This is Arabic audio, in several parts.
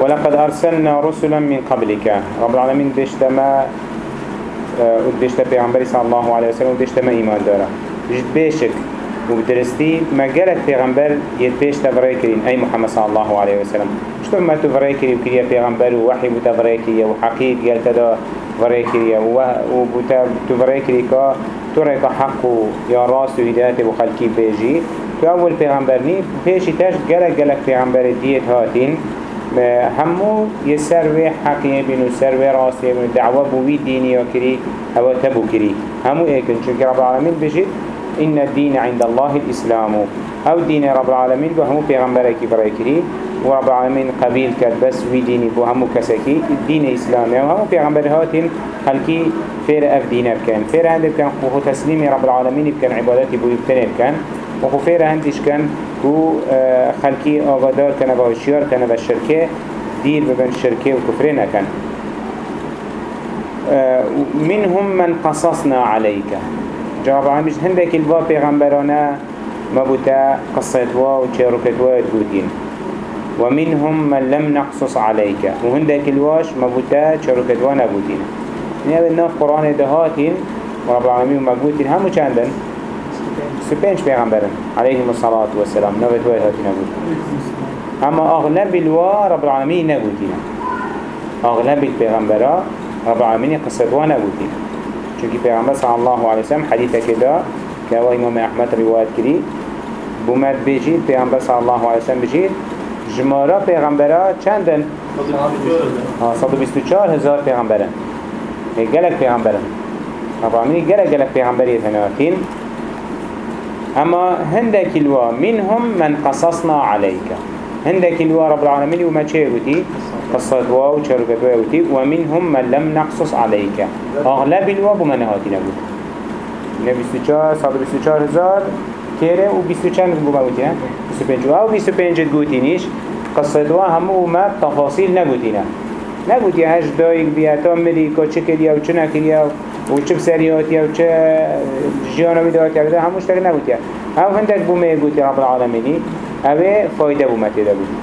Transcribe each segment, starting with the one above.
ولقد أرسلنا رسلا من قبلك. رب العالمين دشتما ودشت پیغمبری صلی الله علیه وسلم ودشت ایمان داره. جد بيشك وبدرستي ما قالت پیغمبر يد بيش تفرأي كرين أي محمد صلى الله عليه وسلم. شتو ما تفرأي كري وكريا پیغمبر ووحي كريا وحقيق قال كدا فرأي كريا وبتفرأي كري كا ترى حق يا راس وهداية وخلقي بيجي تو أول پیغمبر ني بيشي تاش قالت قالت پیغمبر ديت هاتين همو يسر و حقية بينو سر و راسية بينو دعوة بوي ديني وكري هوا تبو كري. همو ايكن چونك رب العالمين بجد إن الدين عند الله الإسلام. أو دين رب العالمين وهمو پیغمبر كي برای كري ورب العالمين قبيل كد بس وي ديني بو همو كسكي الدين إسلامي وهمو پیغمبر هاتين خلقي فير أف دين بكن. فير هند بكن خو تسليمي رب العالمين بكن عبادتي بو بكن. وخو فير هندش كن و خلقی آگادار کنه و هشیار کنه و شرکه دیر ببن شرکه و کفره نکن منهم من قصصنا عليك. جواب عمش هندك الوا پیغمبرانه مبوتا قصتوا و چيروكتوا تقولين ومنهم من لم نقصص عليك. وهندك الواش مبوتا چيروكتوا نبوتين. يعني هذا القرآن دهاتين ورب العالمين مقبوتين همو چندن؟ سبينش پیغمبرن عليهم الصلاة والسلام. نوت وين هاتي نبود. اما اغلب الوا رب العالمين نبودين اغلب البيغمبرا رب العالمين قصدوا نبودين چونكي پیغمبر صلى الله عليه وسلم حديثة كده كوا امام احمد روايات كري بومد بيجيد پیغمبر صلى الله عليه وسلم بيجيد جمارا پیغمبرا چندن؟ صد و بیست و چار هزار پیغمبرن گلک پیغمبرن رب العالمين گلک گلک پیغمبری تنواتين أما هندك الوا منهم من قصصنا عليك. هندك الوا رب العالمين وما تشيغتي قصة واو واوتي ومنهم من لم نقصص عليك. أغلب الوا بمن هاتي نقول نبي سوچار صاد بسوچار هزار كيرة و بسوچار بموتي ها؟ بسوپنج واو بسوپنج قوتينيش قصة وا همو ما تفاصيل نقوتينا نقوتي هش دايق بياتا مليكا چه كريا و چه و چه بسرياتيا و چه جيانا بداياتيا بدا هموش تاك نقوتيا أو هندك بومي قوتي رب العالميني اوه فايدة بومتي دا بودي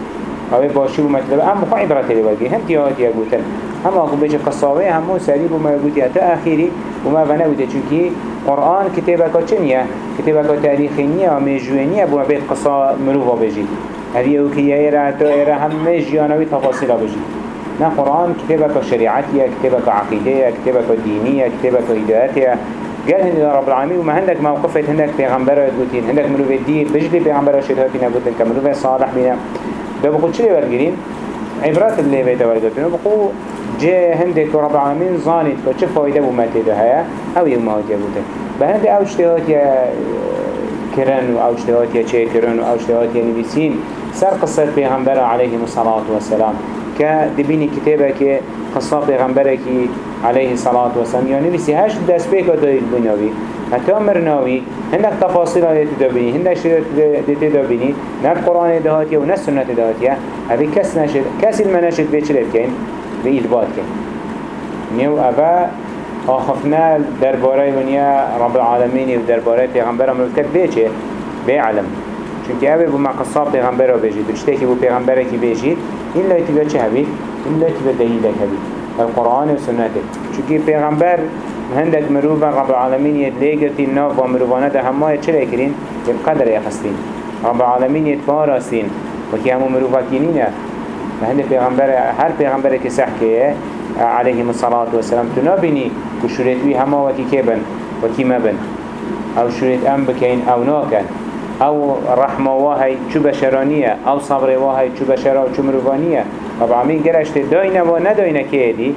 اوه باشي بومتي دا هم بخوا عبرت لي وقي هم تيهاتيا قوتن هم اقو بيجي قصاوه همو سري بوما قوتي اتا اخيري وما فنا قوتي چونكي قرآن كتابك چنية كتابك تاريخينية ومجوينية بوما بيت قصا مروفا بيجي هذه أوكي ايرا تو ايرا هم جيانوي تفاصيل بيجي نا قرآن كتابك شريعتية كتابك عقيدية كتابك دينية كتابك هدايتية قال هندي رب العالمين وما عندك موقفة عندك پیغمبر تقولين عندك مروف الدين بجلي پیغمبر شهداتي نبوتن كمروف صالح بنا. ده بقول شلي ورقرين عبرات اللي بيتا ورقتين بقول جاء هندك رب العالمين ظانت وچه فايدة بمتي ده هيا أو يوم هات يبوتن بهند أو اجتهات يا كرن أو اجتهات يا چه كرن أو اجتهات يا نبيسين سر قصة پیغمبر عليه الصلاة والسلام. كدبيني كتابك قصة پیغمبرك عليه الصلاة والسلام. يعني بسي هاش دست بيك دايل بناوي حتى مرناوي هندك تفاصيل هاي تدابيني هندك شريط تدابيني نا القرآن دهاتيا ونا السنة دهاتيا هذه كس نشد كس المناشد بيشرب كين بإثبات كين نيو أبا آخفنا درباري ونيا رب العالمين ودرباري پیغمبر ملكت بيچه بعلم چونکه اوه بو مقصاب پیغمبر رو بجید. رشته که بو پیغمبر کی بجید این لایتی به چه هبید؟ این لایتی به دلیل هبید القرآن و سنته چونکه پیغمبر هندک مروفا رب العالمین ید لیگرتی ناف و مروفانه ده همه چه لیکرین؟ ید قدر یخستین رب العالمین ید پاراستین و که همو مروفا کینینه هند پیغمبر هر پیغمبر که صح که عليهم الصلاة والسلام تنابني كشريت وي هما وكي كيبن وكي مبن. أو شريت ام بكين أو ناكن أو رحمه واهي چو بشرانية أو صبر واهي چو بشرا و چو مروفانية رب العالمين گرشت داينه و نداينه كيه دي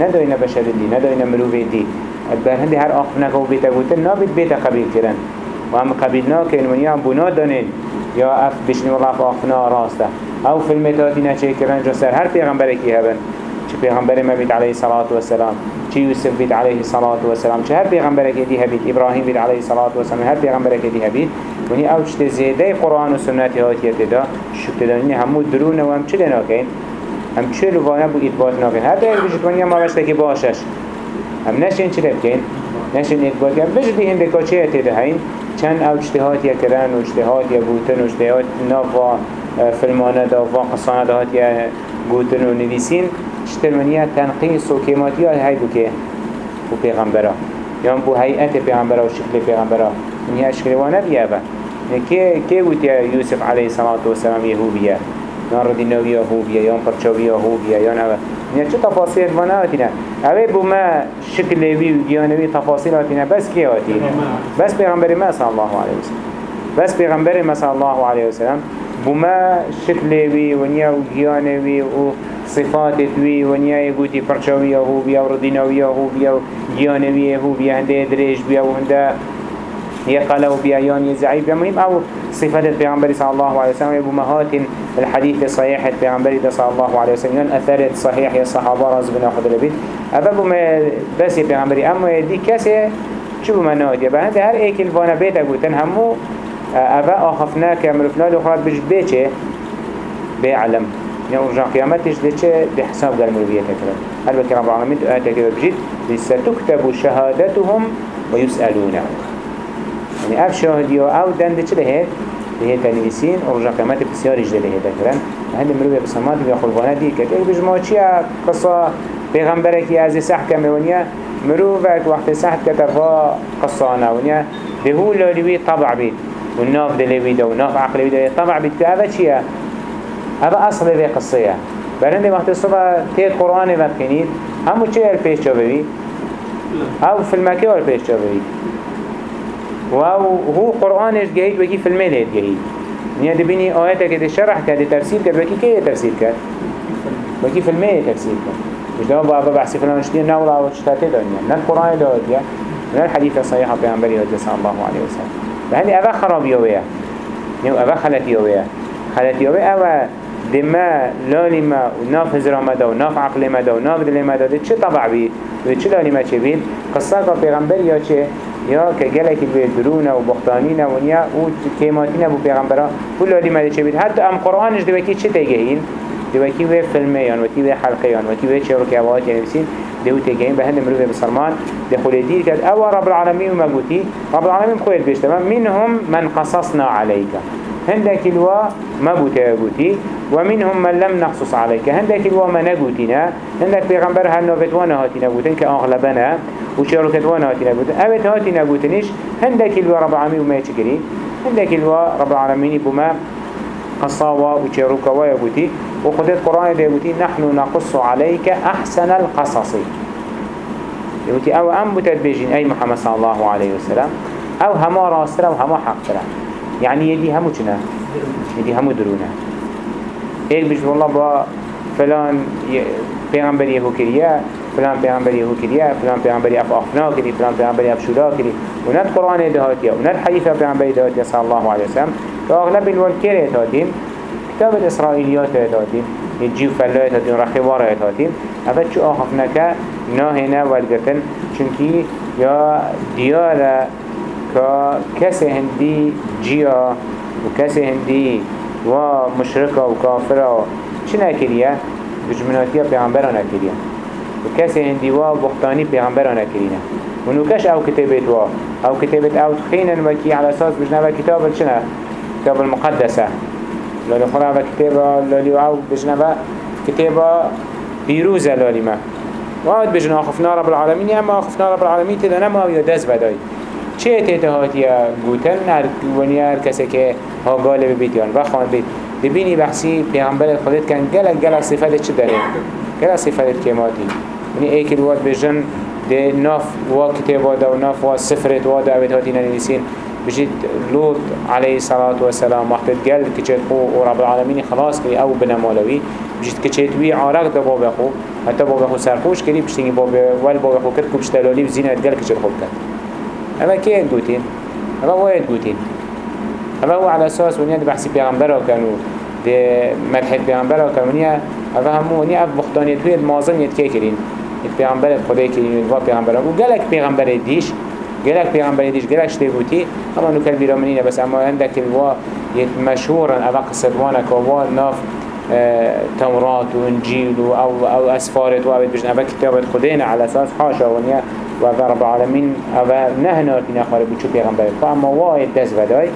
نداينه بشر دي نداينه مروفي دي البر هندي هر آخفنك و بيتا قوتن نابد بيتا قبيل كرن و هم قبيل ناكن ونيا هم بنا دانين يا اف بشني والله اف آخفنا راسته أو في المتاتي نچه كرن جو سر هر پیغمبركي هبن چه پیغمبر ما بيت عليه الصلاة والسلام چه يوسف بيت عليه الصلاة والسلام. چه هر پیغمبر دي هبيت؟ إبراهيم بيت عليه الصلاة والسلام. هر پیغمبر دي هبيت؟ ونی أو چه زیده قرآن و سنتی هاتیت دا. شکل دانینی همو درون و هم چه ناکین؟ هم چه لوانه بو اثبات ناکین؟ هر در بجید ونیا ما بشته که باشش. هم نشین چه بکین نشین اثبات کن بجدی هندکا چه هاتی هین؟ چند أو اجتهاد یا کرن و اجتهاد یا بوتن و اجتهاد ناف و فلمانه دا و قصانه دا هاتی قوتن ونفسين شتر ونيا تنقيص وكيماتيا هاي بو كي بو پیغمبرا. يوم بو هيئة پیغمبرا وشكل پیغمبرا. ونيا اشكال وأنا بيابا كي كي وتيا يوسف عليه الصلاة والسلام يهوبيا نار دينوية هوبيا يوم برشوية هوبيا يوم أبا يعني چه تفاصيل هاتينا اوه بو ما شكل وي وديانوي تفاصيل هاتينا بس كي هاتينا بس پیغمبر ما صلى الله عليه وسلم بس پیغمبر ما صلى الله عليه وسلم بو ما شكل وي ونيا وديانوي و صفات وي ونيا يقولي برشوية هوبيا وردينوية هوبيا وديانوية هوبيا هنده دريج بيا وهنده يقلو بيان يزعيب مهم أو صفات البيغمبر صلى الله عليه وسلم أبو مهات الحديث الصحيح البيغمبر صلى الله عليه وسلم أثر صحيح يا صحابة رزقنا خد البيت أبو ما بس البيغمبر أما دي كسي شو ما يبقى هذا هر ايك الفانا بيت أقول تنهمو أبا أخفناك أمرفنا لأخرى بيش بيتش بيعلم يعني رجع قيامتش ديتش بحساب قال مروية تكرر هل بكرم رب العالمين آتك بجد ستكتب شهادتهم ويسألون يعني اف شاهدی و أو دنده چه لهید؟ لهید تنویسین و رجا قیمت بسیاریش ده لهید کرن هند مروی بسامات و خلوانه دی که ایک بجمع چیه قصة پیغمبره که از سح کمه ونیا مروفك وقت سحت كتفا قصانا ونيا. دهو لولوي طبع بيت والناف دلوي ده وناف عقلي ده طبع بيت كأبا چيا أبا أصل ذي قصية برند وقت الصبح تيت قرآن مبكنين همو چه البيش جابوي أو في المكي البيش جابوي وهو قرآنش جهيد وكي في الميل جهيد نيا دبيني آياتك كده شرح تفسير كده وكي كيه تفسير كده وكي في الميل تفسير كده مش ده بابا بحثي فلان اشتين نولا وشتاتي دنيا نا القرآن ده وديا نا الحديث الصحيح بيعنبري وديا صلى الله عليه وسلم فهذه أبا خراب يويا نيو أبا خلت يويا خلت يويا أبا دما لاني ما وناف هزرا مدا وناف عقل مدا وناف دل مدا ده چه طبع بي ده چه لاني ما چه بيد قصة کا پیغمبر یا چه؟ یا که گلک به درون و بختانین و نیا و کیماتین بو پیغمبرا کل لاني ما ده چه بيد حتی ام قرآنش دوکی چه تگهین؟ دوکی و فیلمه یان و تی و حلقه یان و تی و چه رکی اوات نفسین دو تگهین به هند مروه بسرمان خلیدیر کرد. أو رب العالمین و مگوتی رب العالمین خوید بیشتما منهم من قصصنا عليك هندك الوا ما بوتي ومنهم من لم نقصص عليك. هندك الوا ما نقوتنا هندك بيغمبر هل نوفتوانا هاتي نقوتن كأغلبنا وشاركتوانا هاتي نقوتن. أبت هاتي نقوتنش هندك الوا رب العالمين وما يتشكري هندك الوا رب العالمين بما قصاوا وشاروكا ويقوتي وخذت القرآن يقوتي نحن نقص عليك أحسن القصص. يقولي أو أم بتدبيجين أي محمد صلى الله عليه وسلم أو هما راسترا وهما حقترا يعني يدي همو چنا؟ يدي همو درونه. ايك بيش والله با فلان پیغمبر يهو كريا فلان پیغمبر يهو كريا فلان پیغمبر اف اخنا كري فلان پیغمبر اف شورا كري. ونات قرآن دهاتيا ونات حديث پیغمبر دهاتيا صلى الله عليه وسلم. كأغلب الوالكير يتاتين كتاب الإسرائيليات يتاتين يجيو فلايات هاتين رخوار يتاتين أفاد شو آخفنك ناهنا والقتن چونكي يا ديارة که کسی هندی جیا و کسی هندی و مشرکه و کافره چی نکریه؟ دجمناتی پیغمبر نکریه و کسی هندی و بختانی پیغمبر أو کتابت و أو کتابت أو و کی على أساس بجنه و کتاب چنه؟ کتاب المقدسة. لالی خورا و کتاب لالی و أو بجنه و کتاب پیروزه لالی ما. واد بجنا خفنا رب العالمين اما خفنا رب العالمين تدا نما يدز بداي. چه تتهاتیا گوتن هر ونیا هر کسی که ها گاله ببیتیان و خوان بید ببینی بحثی پیغمبر خودت کن گلک گلک صفت چه داره؟ گلک صفت کماتی یعنی ایک الواد بجن ده ناف وا کتاب وادا و ناف وا سفرت وادا اوید هاتی ننویسین. بجید لوط علیه الصلاة والسلام وقت قال كچت خو ورب العالمين خلاص كي أو بنمالوي بجید كچت وي عارق ده بابا حتى بابا خو سرخوش كري بشتنگي بابا ول بابا خو كرت كبشتلالي وزينت قال كچت خو كرت أما كين قوتين أما وايد قوتين أما هو على أساس ونيا دي بحثي پیغمبر كانوا دي مدحت پیغمبر كانوا أما همو ونيا اف بختانيت ويد مازن يتكي كرين. پیغمبر خدای کریم و پیغمبر و گلک پیغمبر دیش گلک پیغمبر دیش گلک شتی بودی أما نو کل بیرامنینه بس أما عندك الوا مشهورا أما قصد وأنا كوا ناف تورات وانجيل أو أو أسفارت و بجن. اما كتابت خدينا على أساس حاشا ونيا و أو رب العالمین أو نه نارتین اخواره بود چو پیغمبر. خو اما واید دست بدای.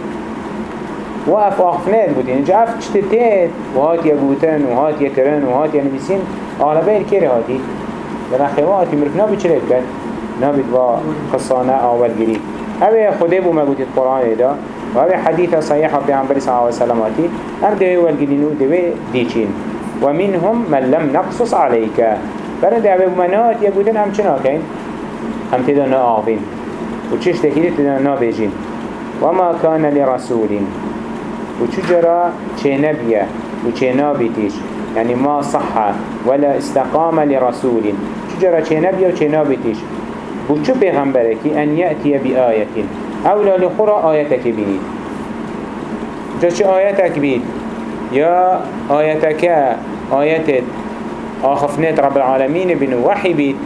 وقف آخفنات بودين جا اف چتتت وهات يقوتن وهات يكرن وهات ينبسين أغلبين كيري هاتي لنا خواتي مرف نابي چلي بكت نابي دوا قصانة أول جري هذا خده بو مقوتي القرآن دا وهذا حديث صحيح في عن صلى الله عليه وسلم هر دوي والجرينو دوي ديچين ومنهم من لم نقصص عليك. فرد أبو منات يقولون هم چنا كين؟ هم تدا نآفين وچش تكيد تدا نابيجين وما كان لرسول. وچجرا چه نبيه وچه نابتيش يعني ما صح ولا استقام لرسول. چجرا چه نبيه وچه نابتيش وچو پیغمبره یأتی بی آیتین اولا لخورا آیتك بینید جا چه آیتك بید یا آیتك آیتت آخفنت رب العالمين بنو وحي بيت.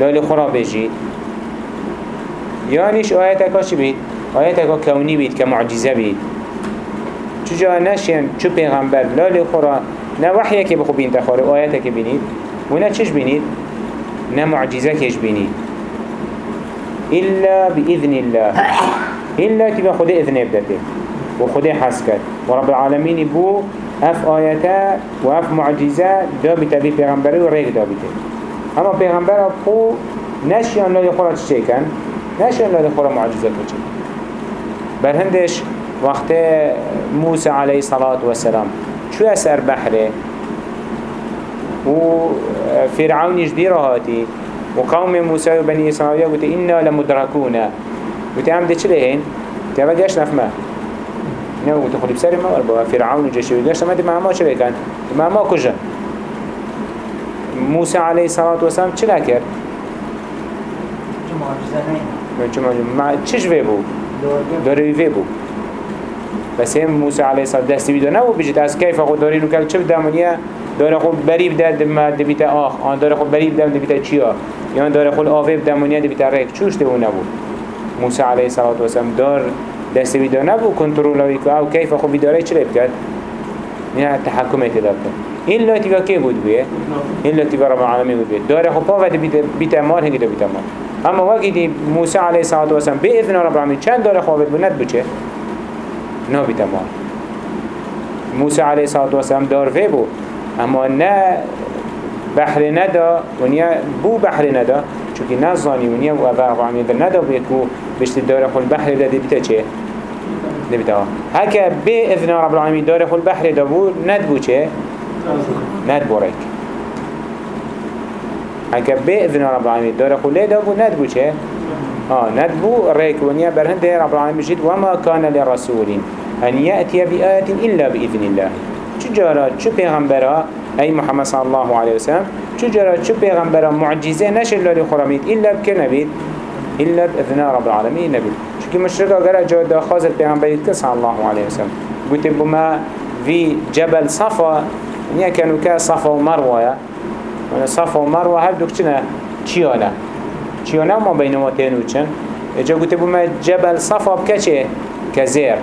لا لخرا بجيت يانيش آياتك اش بيت؟ آياتك كوني بيت كمعجزة بيت. چجا نشين چو پیغمبر؟ لا لخرا نا وحيه كي بخو بين تخاري آياتك بينيد ونا چش بينيد نا معجزة كيش بينيد إلا بإذن الله. إلا تبا خده إذن يبدته وخده حسكت. ورب العالمين بو أف آياتا و اف معجزة دا بيتا بي پیغمبری و ریگ دا بيتا اما پیغمبر خو نشیان لای خورا چه کن نشیان لای خورا معجزة بچه بر هندش وقت موسى عليه الصلاة والسلام شو أسر بحره؟ و فرعون يجدي رهاتي وقوم موسى وبني إسرائيل قلت إنا لمدركون. قلت عم دي چلهين تبا جاش نفمه نه و تخلی بسر ما وربا فرعون و جشی و گشت ما معما چه بکن معما کجا موسى عليه الصلاة والسلام چه نکرد؟ ما چش وی بو؟ داره وی بو. بس هم موسى عليه الصلاة دستی بیدو نبو؟ بجد از کیف خود دارینو کل چه بدامونیه داره خب خود بریب در دم دبیت آخ آن داره خب خود بریب دم دبیت چیا؟ یا داره خب خود آفیب دمونیه دبیت ریک چوش دو نبود؟ موسی علیه صلوات و سلام دار دست بیدار نبود کنترل وی که او کیف خود بیداره چه لب کرد؟ نه تحکم داد. کرد. این لاتی و کی بود بیه؟ این لاتی برای عالمی بود بیه. داره خود پا ود بیت مار هنگی دبیت مار. اما وقتی موسی علیه صلوات و سلام به اذن رب چند داره خود بود؟ ند بچه نه بیت مار. موسی علیه صلوات و سلام دار وی بود. اما نه بحر ندا ونیا بو بحر ندا چونکه نزانی ونیا و رب العالمین ندا بید بو بشت داره خو البحر ده بیت چه؟ نبتا هكا بإذن رب العالمين دار خل بحر دابو ندبو چه؟ ندبو ريك هكا بإذن رب العالمين دار خل دابو ندبو چه؟ آه ندبو ريك ونيا برهند رب العالمين بجد وما كان لرسول أن يأتي بآية إلا بإذن الله. چجارا چو پیغمبرا؟ أي محمد صلى الله عليه وسلم چجارا چو پیغمبرا؟ معجزة نشر لاري خراميد إلا بك نبيد إلا بإذن رب العالمين نبيد که مشرک آگر جا داخواست پیغمبری کن صلی الله علیه وسلم. گوته بما في جبل صفا نیا کنو که صفا و مروه یا. صفا و مروه هر دوک چنه چیانه چیانه ما بین ما تینو چن. اجا گوته بما جبل صفا بکه چه؟ كزير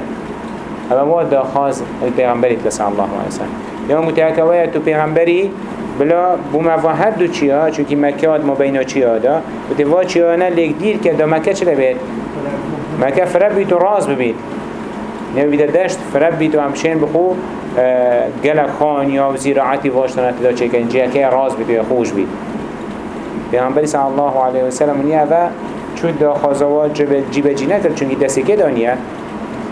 هذا هو داخواست البيغمبري صلى الله عليه وسلم. يوم متأكوية تو بيغمبري بلا بوما هر دو چیا چونکی مکه ما بین چیا دا و توا چیا نه لیک دیر که دا مکه چه بید مكا فرب بيتو راز ببيت نبي بيدا داشت فرب بيتو همشين بخو گلک آه، خان یا زراعتی واشتنا تدا چه کن جه که راز بيتو یا خوش بيت پیغمبری صلی الله علیه و نیه و چود دا خوازوات جیب جینه تر چونگی دستی که دانیه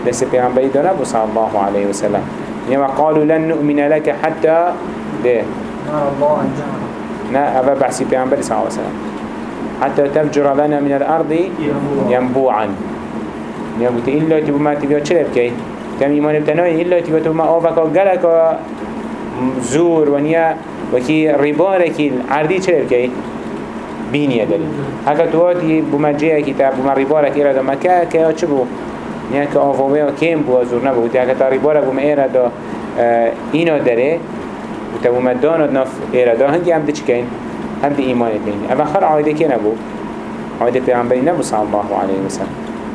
دست پیغمبری دانه بو صلی الله علیه و سلم نیه و قالوا لن نؤمن لك حتى ده نه اوه بحثی پیغمبری صلی الله علیه و سلم حتى تفجر لنا من الأرض ينبوعا نیا بوده ایلا تی بو ما تبیا چه بکی کم ایمان بتنای ایلا تی بو ما آفکا گلکا زور و نیا وکی ریبارکی عردی چه بکی بینیه داری هکا تواتی بو ما جه کی تا بو ما ریبارکی را دا مکه که چه بو نیا که آفاوه و کم بو زور نبو تی هکا تا ریبارک بو ما ایره دا اینا داره و تا بو ما دانت نف ایره دا هنگی هم ده چکین هم ده ایمانت بینی اما خر عایده که نبو عایده پیغمبری نبو صلی الله علیه وسلم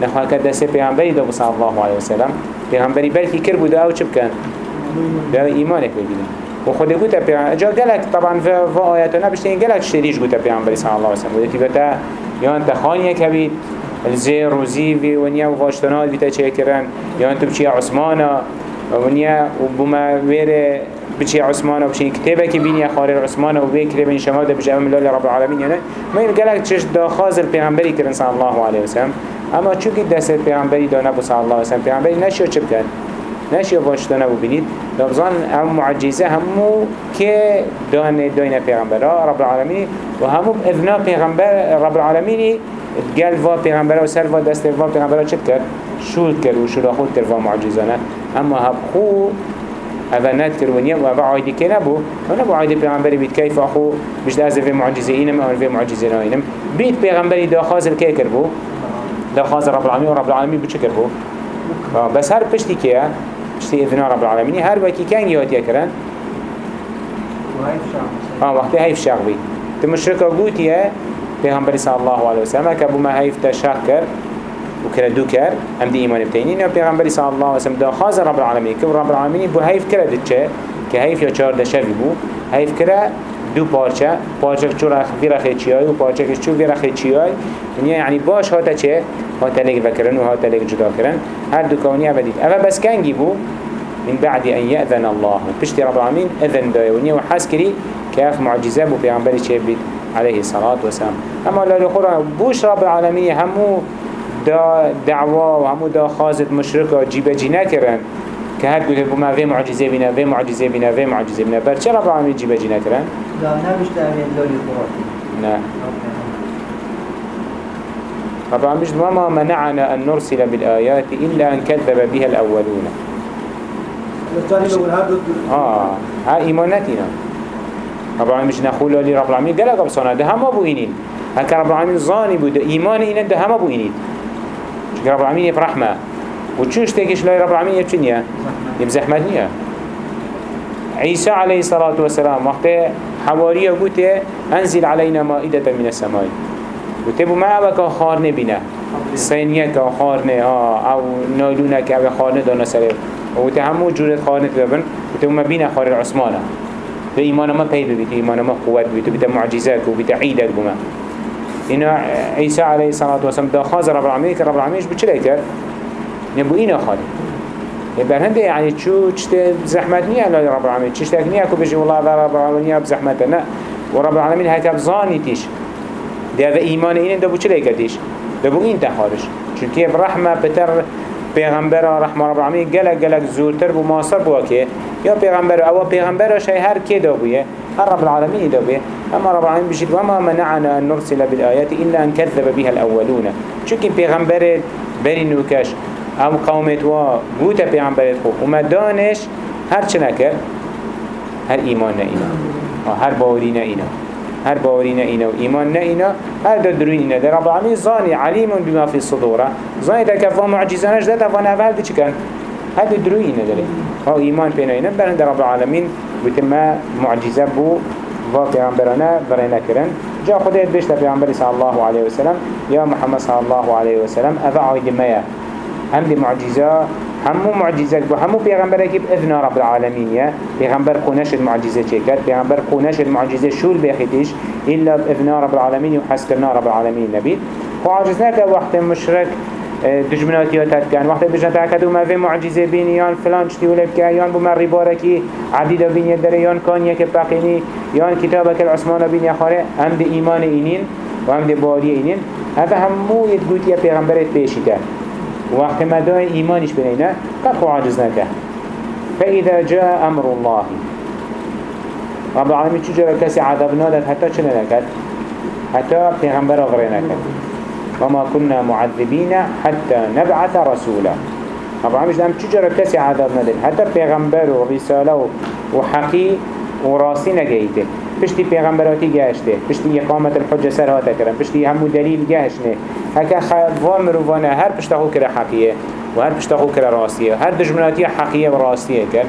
نخواه که دست پیغمبری دو صلی الله علیه وسلم پیغمبری بلکی کر بوده أو چه بکن ده ایمانک بگیرن و خود گوته پیغمبر جا گلک طبعا و آیاتو نبشته این گلک شریش گوته پیغمبری صلی الله علیه وسلم بوده تیبتا یا انت خانیه کبید الزير وزيفي ونيا وفاشتنات بيتا چه كرن. يا انتو عثمانا ونيا وبما ويري بچي عثمانا وبچي كتابة كي بيني خارر عثمانا وبيكري بين شمادة بجي أمام الله رب العالمين. يعني ما ينقلك تشش دا خازر پیغمبری کرن صلى الله عليه وسلم. أما چوكي دست پیغمبری دا نبو صلى الله عليه وسلم. پیغمبری نشو چه بکن نشو واشتنا ببینید. لبزان هم معجزه همو که دان داین پیغمبرا رب العالمین. و همو اذنا پیغمبر رب العالمین قال فا پیغمبرا و سر فا دست فا پیغمبرا چه کرد؟ شود کرد و شود خود کرد فا معجزانه اما هب خو هذا نات كرونيا وهذا عايد كنبو أنا بو عايد پیغمبری بيت كيف أخو مش ده في معجزة إنم أو في معجزة ناينم بيت پیغمبری دا خازل كي كربو دا خازل رب العالمين ورب العالمين بچه كربو بس هر پشتی که پشتی اذنا رب العالمين هر كان يهات يكرن آه وقتی هيف شاق بي تمشركا قوتيه پیغمبر صلى الله عليه وسلم كابو ما هيف تشاق كر وكلا دو كر هم دي ايمان بتينين و پیغمبر صلى الله وسلم دا خاز رب العالمين كب رب العالمين بو هيف كرا دچه که هيف یا چار دشوی بو. هيف كرا دو پارچه پارچه چو رخ ویرخ چیای و پارچه که چو ویرخ چیای یعنی باش هاتا چه؟ هاتا لگ وکرن و هاتا لگ جدا کرن. هر دو کونی عبدید اما بس کنگی بو. من بعد أن يأذن الله. بشتي رب العالمين أذن دايونية وحاس كري كاف معجزة بو بيعنبري شبيد عليه الصلاة والسلام. أما لا الأخرى بوش رب العالمين همو دا دعوة وهمو دا خازد مشركة جيبة جينا كرن كهر قلت بما في معجزة بنا في معجزة بنا في معجزة بنا برچه رب العالمين جيبة جينا كرن لا نبشت أمين لولي خرافي نا رب العالمين وما منعنا أن نرسل بالآيات إلا أن كذب بها الأولون. آه ها إيمانتنا رب العالمين مش نخول لي رب العالمين قال لك بصنا ده هم أبو إنين هكا رب العالمين ظاني بود إيمان إنن ده هم أبو إنين شكرا رب العالمين يبرحمة وتشوش تيجيش لا رب العالمين يبشنيا يبزحمتنيا عيسى عليه الصلاة والسلام وقت حواريه قلت أنزل علينا مائدة من السماء. قلت بو ما أبقى خارنه بنا سينية كخارنه أو نالونه كأبقى خارنه دانا سره وقت همو جورت خارنه تبابن قلت ما بينا خار العثمانه به ایمان ما پید بید ایمان ما قوت بید بید معجزات و بید عیدت بما اینا عیسی علیه الصلاة والسلام دا خاز رب العالمین که رب العالمینش بچه لیکر نبو اینا بر هنده يعني شو تشت زحمت نية لا رب العالمين تشت نية كو بيجي والله رب العالمين بزحمت لا. ورب العالمين هكا بزاني تيش. ده هذا إيمان إين ده بوش ليك تيش. ده بو إنت خارج شو كيف رحمة بتر پیغمبر رحمة رب العالمین گلک گلک زورتر بو ماسر بو که یا پیغمبر أو پیغمبر شای هر کی دو بویه هر رب العالمین دو بویه اما رب العالمین بجید وما منعنا ان نرسل بالآيات الا ان كذب بها الاولون. چونکه پیغمبر بری نوکش أو قومت و گوت پیغمبرت خو وما دانش هر چه نکر هر ایمان نه اینا. هر باوری نه اینا. هر باوري نئنا وإيمان نئنا هر دا دروين إنا دا رب العالمين ظاني عليم بما في الصدورة ظاني دا كفا معجزانش دا تفا نفعل دي چكن دروين إنا دا ها إيمان بينا إنا برن دا رب العالمين بتما معجزة بو و پیامبرانه برای نکرن جا خودت بیشت پیامبری صلی الله علیه وسلم. یا محمد صلی الله علیه وسلم اف عاید میا هم دی معجزه همو معجزه بو همو پیغمبر کی باذن رب العالمین یا. پیغمبر قونش المعجزه چه کرد؟ پیغمبر قونش المعجزه شول بخیتش الا باذن رب العالمین و حسکرنا رب العالمین نبی. و عاجزنا که وقت مشرک دجمناتيات كان وقت بجنات أكدوا ما في معجزة بين يان فلان شتي ولا بك يان بما رباركي عديدة بين يدري يان كان يك باقيني يان كتابك العثمان بين يخاره هم دي إيمان إينين وهم دي باري إينين هذا همو يتقوت يا پیغمبرت بيشيته وقت ما دای ایمانش بینه قد خو عاجز نکه فإذا جاء أمر الله. رب العالمين چجورا کسی عذاب نادد حتى چنه نکد حتى پیغمبر آغره نکد وما كنا معذبين حتى نبعث رسولا. رب العالمين دام چجورا کسی عذاب نادد حتى پیغمبر و رساله و حقی و راسي نگهیده. پشتی پیغمبراتی گشته. پشتی اقامت الحجة سر هاته کرن پشتی همو دلیل گشنه هکا خواه مروفانه هر پشتاخو کرا حقیه و هر پشتاخو کرا راستیه هر دجمناتی حقیه و راستیه کرد.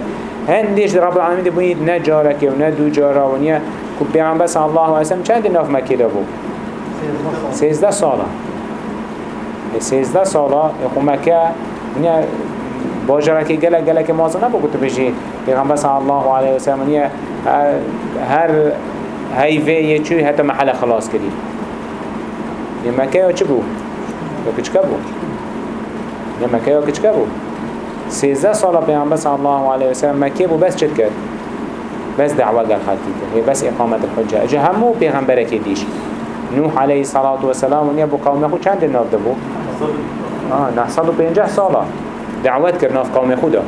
هندیش رب العالمین بوید نه جارکه و نه دو جارا و نیا که پیغمبر صلی الله علیه وسلم چند ناف مکه دا بود؟ سیزده ساله سیزده ساله خو مکه نیا باجرکی گلک گلک مازن نبود تو بجی پیغمبر صلی الله علیه وسلم نیا هر هیوه یه چوی حتی محل خلاص کردی. یه مکه یا چه بود؟ یا کچکه بو یا مکه یا کچکه بو سیزده سال پیامبر صلی الله علیه و سلم مکه بو بس چت کرد؟ بس دعوة قال خالتي بس إقامة الحجة اجا همو پیغمبر دیش. نوح عليه الصلاة والسلام ونيا بو قوم خود چند ناف دبو؟ آه نحصل بينجح صالة دعوت کرنا في قوم خدا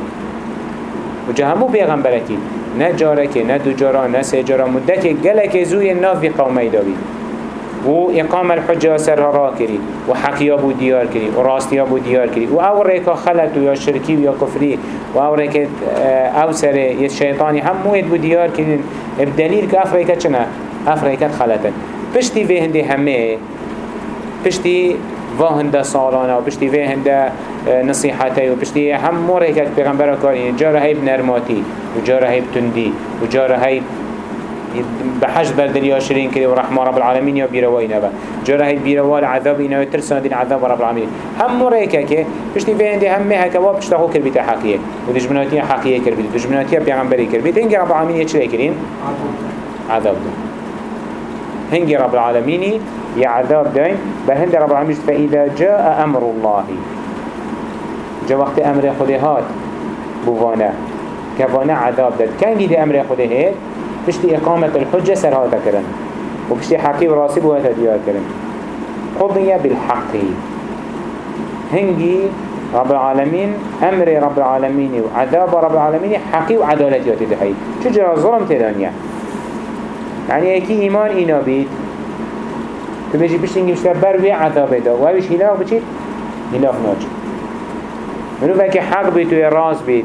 وجا همو پیغمبر کی نه جارکه نه دو جارا نه سه جارا مدت گلک زوی ناف في قومه داوی و اقام الحجة سرها را کری. و حقیا بو دیار کری. و راستیا بو دیار کری. و أو ریکا خلط و یا شرکی و یا کفری. و أو ریکا أو سر یه شیطانی هم موید بو دیار کری. بدلیل که اف ریکا چنه؟ اف ریکا خلطن پشتی به هنده همه پشتی و هنده سالانه و پشتی و هنده نصیحته و پشتی هم موره که پیغمبر کاری جاره هی بنرماتی و جاره هی بتندی و جاره هی بحج بردليا شرين كري ورحمة رب العالمين يا بيروين با جرى هي بيروال عذاب إنه ترسان دين عذاب رب العالمين هم مريكا كي بشتي في عندي هم مها كواب بشتاقو كربيتا حقية ودجمناتيا حقية كربيتا دجمناتيا بيغمبري كربيتا هنجي رب العالمين يتشري كرين عذاب. دين هنجي رب العالمين يا عذاب دين بهند رب العالمين فإذا جاء أمر الله جا وقت أمر خده بوانا كوانا عذاب داد. كان جيد أمر خده هات بشتي إقامة الحجة سرها تكرن وبشتي حقي وراسي بوها تديار كرن قضية بالحق هنجي رب العالمين أمر رب العالمين وعذاب رب العالمين حقي وعدالتي وتدحي شو جرى ظلم تدانيا يعني ايكي إيمان إينا بيت تبجي بشتي نجي بروي عذاب دا وهيش هلاف بچيت هلاف ناجي منو فاكي حق بيت ويراز بيت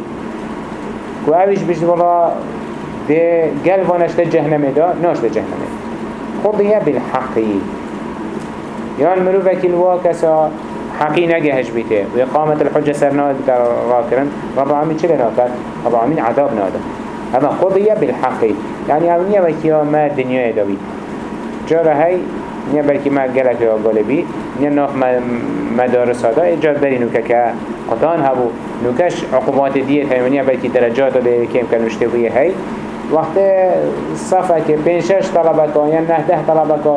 كو اوش بشتي والله ده قال وانشت جهنم دا ناشت جهنم خضية بالحقي يعني مروفك الواكسا حقي نجهش بيته وإقامة الحجة سرنا راكرا رب العالمين لناكر رب العالمين عذاب نادا هذا خضية بالحقي يعني أمنية وكيا ما الدنيا دوي جارة هاي نیا بلکی ما گلک یا گالبی نیا ناف مدارس هادا ایجاد بری نوکه که قطان هبو. نوکش عقوبات دیت های نیا بلکی درجات ده کم کنوشته بوی هی. وقت صفه که پین شش طلبه که یا نه ده طلبه که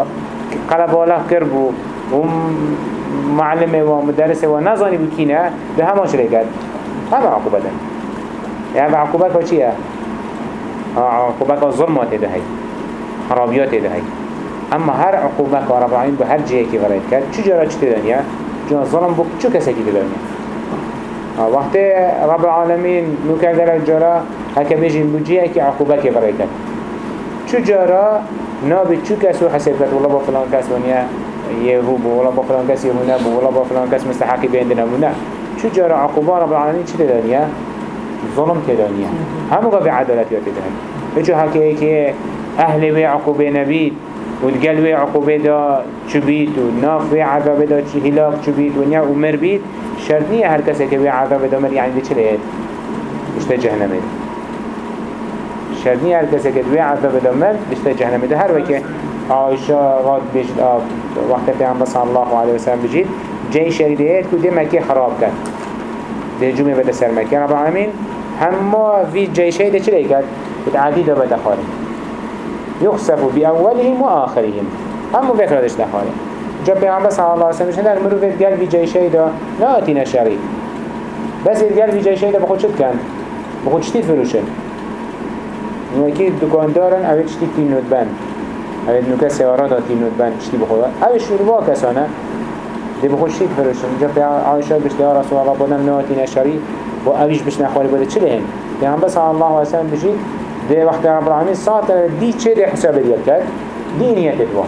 قلب والا کربو و معلمه و مدرسه و نظانی بو کینه ده همه شده کرد همه عقوبه ده یعنی عقوبه که چیه؟ عقوبه که ظلمات ده هی خرابیات ده هی أما هر عقوبه که رب العالمین به هر جهة که ورد کرد چی جرا چی دنیا؟ جا ظلم بو چو کسی که دنیا وقت رب العالمین نوکه گلک جرا هكا بيجين بجيه كي عقوبة كي بريكت چو جارا نابي چو كسو حسب كت والله بفلان كس ونيا يهو بو والله بفلان كس يهونا بو والله بفلان كس مستحقي بيندنا منا چو جارا عقوبة رب العالمين چه تدانيا ظلم تدانيا همو قبي عدالت يتدانيا بچو هكي كي أهل وي عقوبة نبيت وتقل وي عقوبة دا چبيت وناف وي عذاب دا هلاك چبيت ونيا ومر بيت شرطنية هر كسي كي وي عذاب دا مر يعني دي چه لهت مشتا جهنم شرني هر کسی که دوی عذاب دمر بشته جهنم ده هر وکه عایشه راد بجد آب وقت پیغمبر صلی الله علیه وسلم بجید جای شریدهیت که ده مکه خراب کرد ده جمعة بده سر مکه رب العالمین همه في جای شریده چلی کرد؟ بده عدید بده خاره يخسف بأولهم وآخرهم. هم فكرة ده خاره جا پیغمبر صلی الله علیه وسلم در مروفت گل في جای شریده نه شرید بس الگل في جای شریده بخود شد کن بخود شتید فروشه نوکی دکاندارن اوه چتی تیم نود بند اوه نوکه سوارات ها تیم نود بند چتی بخورد اوه شوروا کسانه دی بخور شید فرشن جا پی عایشه بشتی رسول الله بودم نواتی نشاری با اویش بش نخواری بوده چه لهم پیغمبر بس الله علیه وسلم بشید دی وقت رب العالمین ساعت دی چه دی حساب دیت کرد؟ دی نیت دوا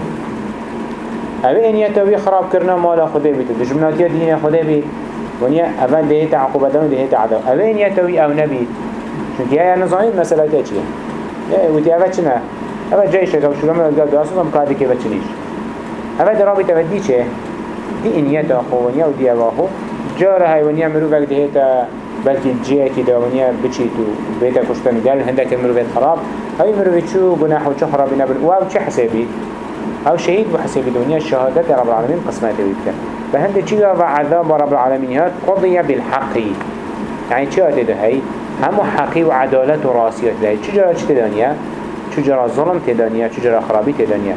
اوه نیت وی خراب کرنا مال خدا بیت دجمناتی دین خدا بیت. ونیا اول دهیت عقوبتان و دهیت عذاب اوه نیت وی أو نبید چونکه یا نظامید مسئله چیه نه ودي أبد شنا أبد جاي شكا وشو كم قال داسوس هم كادي كي بتشنيش أبد رابي تبدي چه دي إنيتا خو ونيا ودي أباخو جارة هاي ونيا مرو بك دهيتا بلكي جيه كده ونيا بچيتو بيتا كشتن قال هندك مرو بيت خراب. هاي مرو بيتشو جناح وشو خرابي نبل واو چه حسابي أو شهيد بحساب الدنيا الشهادة رب العالمين قسمته ويبكى فهند چيغا وعذاب رب العالمين هات قضية بالحق يعني چه هاته ده هاي همو حقی و عدالت و راسیت دهید چجورا چی تدانیه؟ چجورا ظلم تدانیه؟ چجورا خرابی تدانیه؟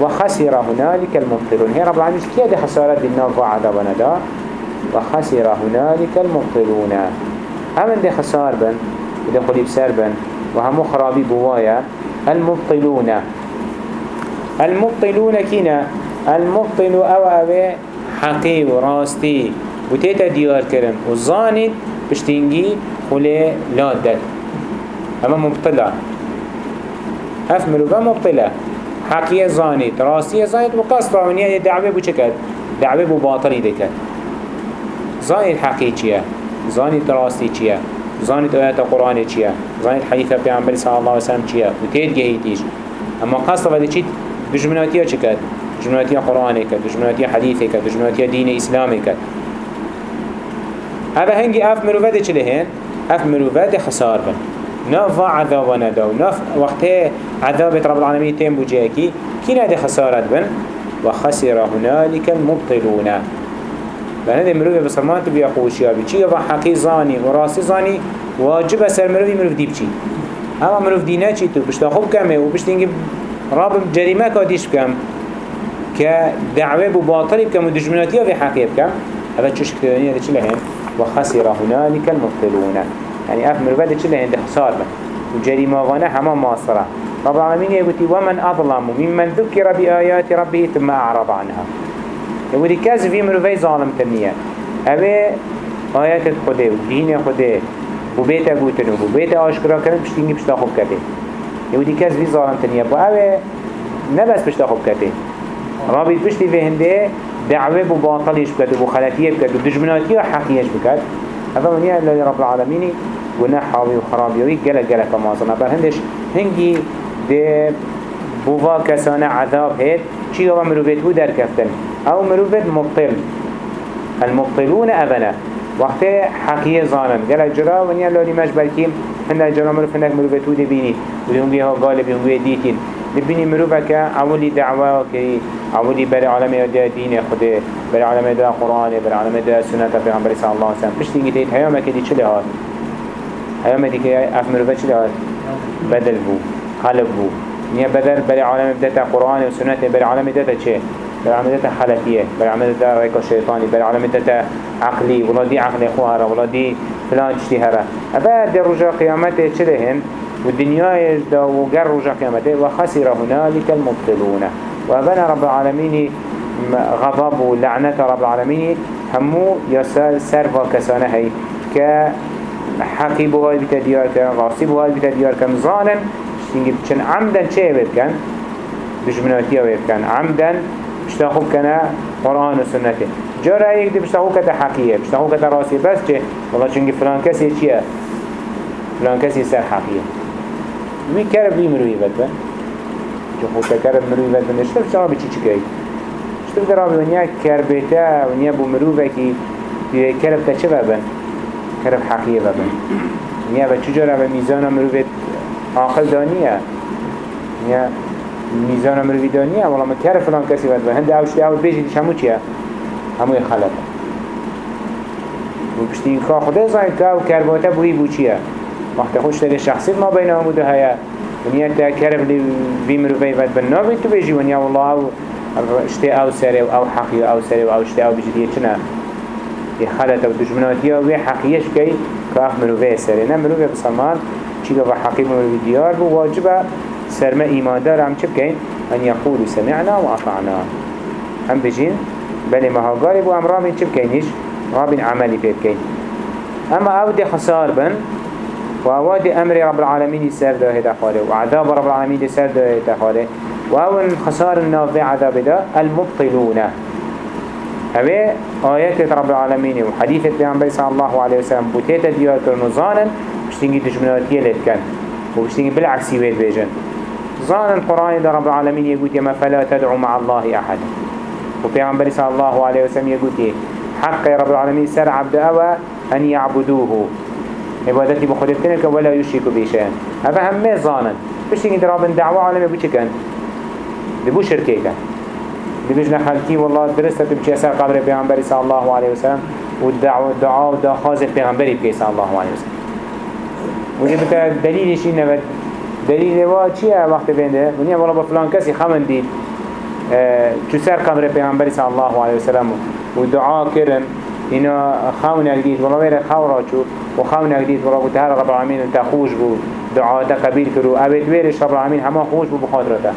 وخسر هنالك المبطلون. هي رب العالمين كيا دي خسارات دي النار وعذابنا دا وخسر هنالك المبطلون. هم دي خسار بن ودي خليب سار بن وهمو خرابي بوايا. المبطلون. المبطلون كنا المبطل أو أو حقي وراستي. وتيتا ديار كرن وظانت بشتنجي خلي لادت أما مبطلة. هف مروفا مبطلة. حقية زانت راستية زانت وقصة يعني دعوة بو چكت دعوة بو باطلي دكت زانت حقية زانت راستي چيا زانت آيات القرآن چيا زانت حديثة پیغمبر صلى الله عليه وسلم چيا وتيت جهيتيش اما قصة وده چيت دجمناتيا چكت دجمناتيا قرآن كت دجمناتيا حديث كت دجمناتيا دين إسلامي كت هذا هنجي اف مروفات چلهن اف مروفات خسار بن. نافا عذاب نداو ناف وقت عذاب رب العالمين تيم بجاكي كنا دي خسارت بن؟ وخسر هنالك المبطلون. لأن مروف بسرمان تبي خوشيا بي چي حقي زاني وراسي زاني واجب سر مروف مروف دي بچي اما مروف دينا چي تو؟ بشتا خوب كمه و بشتنگي راب جريمه كاديش بكم كدعوه بباطل بكم و دجمناتيه في حقية بكم هذا چوش كتانية دي چلهن وخسر هنالك المبطلون يعني أف مروفات چلهن دي خسار بن وجريمه وأنا هما ماصرة رب العالمين يقول ومن أظلم ممن ذكر بآيات ربه ثم أعرض عنها. يقول كاز في مروفي ظالم تنية. أبي آيات خده ودين خده وبيت أبوتنو وبيت أشكرا كرن بشتيني بشتاخب كده يقول كاز في ظالم تنية وأبي نبس بشتاخب كده رابط بشتي في هنده دعوة بو باطلش بكت وبو خلافية بكت ودجمناتيه حقيش بكت هذا من يهل رب العالمين ونحاوي وخرابيوي جل جل كما صنع هندش هنجي ده بوفا كسانة عذاب هيد چي هو مروفيت هو در كفتن أو مروفيت مبطل. المبطلون أبنا. وقت حقية ظالم جل جرا ونيا لوني مش بالكيم هنده جرا مروف هنده مروفيت هو دبيني ودهم بيها غالب يهم ديتين لبینی مروفه که اولی دعوه کری اولی بر عالم دا دین خوده بر عالم دا قرآن بر عالم دا سنت پیغمبر صلی الله علیه وسلم پشتی گیتید هیام که دی هات هیام دی که اف مروفه چلی هات بدل بو خلق بو. نیا بدل بر عالم دا قرآن و سنت بر عالم دا چه؟ بر عالم دا خلقیه بر عالم دا ریکا شیطانی بر عالم دا عقلی ولادی عقل خوهرة ولادی فلان چتی هره اما در رجا قیامت چلی هن والدنيا دا وقر رجع قيامته وخسر هنالك المبطلون. وبنى رب العالمين غضب ولعنة رب العالمين. همو يسال سرفا كسانه هي كحقي بهاي بتديار كان غاصي بهاي بتديار كان ظالم شتنجي بچن عمدا چه بكن دجمناتيا بكن عمدا بشتاخو كنا قرآن وسنته جارا يك دي بشتاخو كتا حقية بشتاخو كتا راسي بس چه والله چنجي فلان كسي چيه فلان كسي سر حقية وی کرب وی مروی ود بن. جو خود کرب مروی ود بن. اشتر شما بچی چی کهی؟ اشتر در آبی ونیا کربیتا ونیا بو مروی کی بیوی کرب تا چه بن؟ کرب حقیه بن. ونیا با چجور به میزان مروی آخل دانیه. ونیا میزان مروی دانیه ولی ما کرب فلان کسی ود بن هنده اوشتی اول بیجی دیش همو چیه؟ همو خلطه و پشتی این خواه خدا زاید که أو کرباتا بوی بو چیه؟ وقت خوش تري شخصي ما بينهم وده هيا ونيا تكرب لي بيمرو بيفت بالنابي تو بيجي ونيا والله أو اشتي أو سري أو حقي أو سري أو اشتي أو بيجي چنا يخلت أو دجمناتي أو حقيش كي كاف مرو في سري نمرو في بسمان چيگا و حقي مرو ديار بو واجبه. سرما ايمان دار هم چه ان يقولوا سمعنا واطعنا هم بجين بل ما هاگاري بو امرامين چه بكينيش رابين عملي بكين اما أو دي خسار بن وأواد أمر رب العالمين سر ده هدا خاله وعذاب رب العالمين سر ده هدا خاله وأول خسار النافع عذاب ده المبطلون. هذه آيات رب العالمين وحديث النبي صلى الله عليه وسلم بوتيت ديار كرنو بشتنجي دشمناتية لتكن وبشتنجي بالعكس يويد بيجن ظانا القرآن ده رب العالمين يقول يما فلا تدعو مع الله أحد. وبيعنبري صلى الله عليه وسلم يقول حق رب العالمين سر عبد أوى أن يعبدوه. عبادتي بخودتنك ولا يشرك بشيئا هذا هم ظانا بش تيجي درابن دعوة عالمي بو چكن دبو شركي كن دبجنا خلقي والله درست تبكي أسر قبر پیغمبر صلى الله عليه وسلم. والدعوة الدعاء ودا خاز پیغمبر بكي صلى الله عليه وسلم. وني بتا دليل شيء نبت دليل وا چيه وقت بينده وني والله بفلان كسي خمن ديد چو سر قبر پیغمبری صلی الله علیه وسلم و دعا کرن. اینا خون اگدید ولا غیر خورا چو و خون اگدید ولا قلت هر رب العالمین انت خوش بو. دعا تا قبیل کرو. اوید ویرش رب العالمین همه خوش بو بخاطرته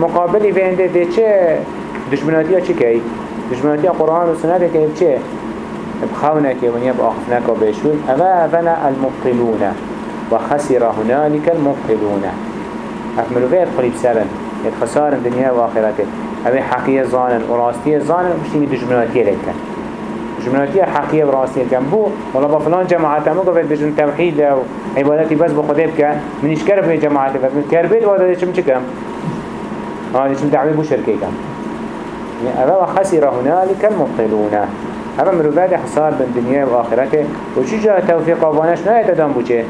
مقابلی وینده ده چه؟ دشمناتی ها چه کی؟ دشمناتی قرآن و سنت که چه؟ بخونه که ونیا بآخفنك و بشون اما افنا المبطلون. و خسر هنالك المبطلون افملو غير قريب سرن يتخسارن دنيا و آخرته اوه حقیه زانن و راستیه زانن مشتینی دشمناتی لیکن دشمناتی حقیه و راستیه کن بو؟ ولا با فلان جماعت همو گفت بجن توحید و عبادتی بس بخده بکن منیش کرب به جماعت بس من کربید وادا چم چکم هذا چم دعوی بو شرکه کن يعني أبا خسر هنالك المبطلون أما مروفاد حصار بالدنيا وآخرته. وشي جاء توفيق وانش لا يتدام بوچه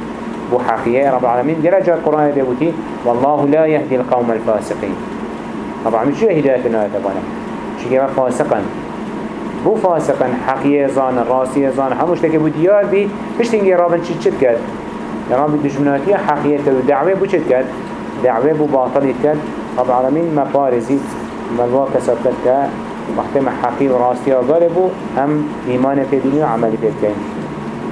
بو حقيقة رب العالمين. درجة القرآن ديبوتي والله لا يهدي القوم الفاسقين. رب العالمين شو هدايتنا يتبانا شو كما فاسقا؟ بو فاسقا حقيقة زان راسية زان. هموش تكي بو ديار بي مش تنجي رابن چي چد كد رابن دشمناتية حقيقة ودعوة بو چد كد دعوة بو باطل كد رب العالمين مبارزي ملوا كسب كد محتمى حقي وراسي وغالبو هم إيمان في الدنيا وعمل في الدين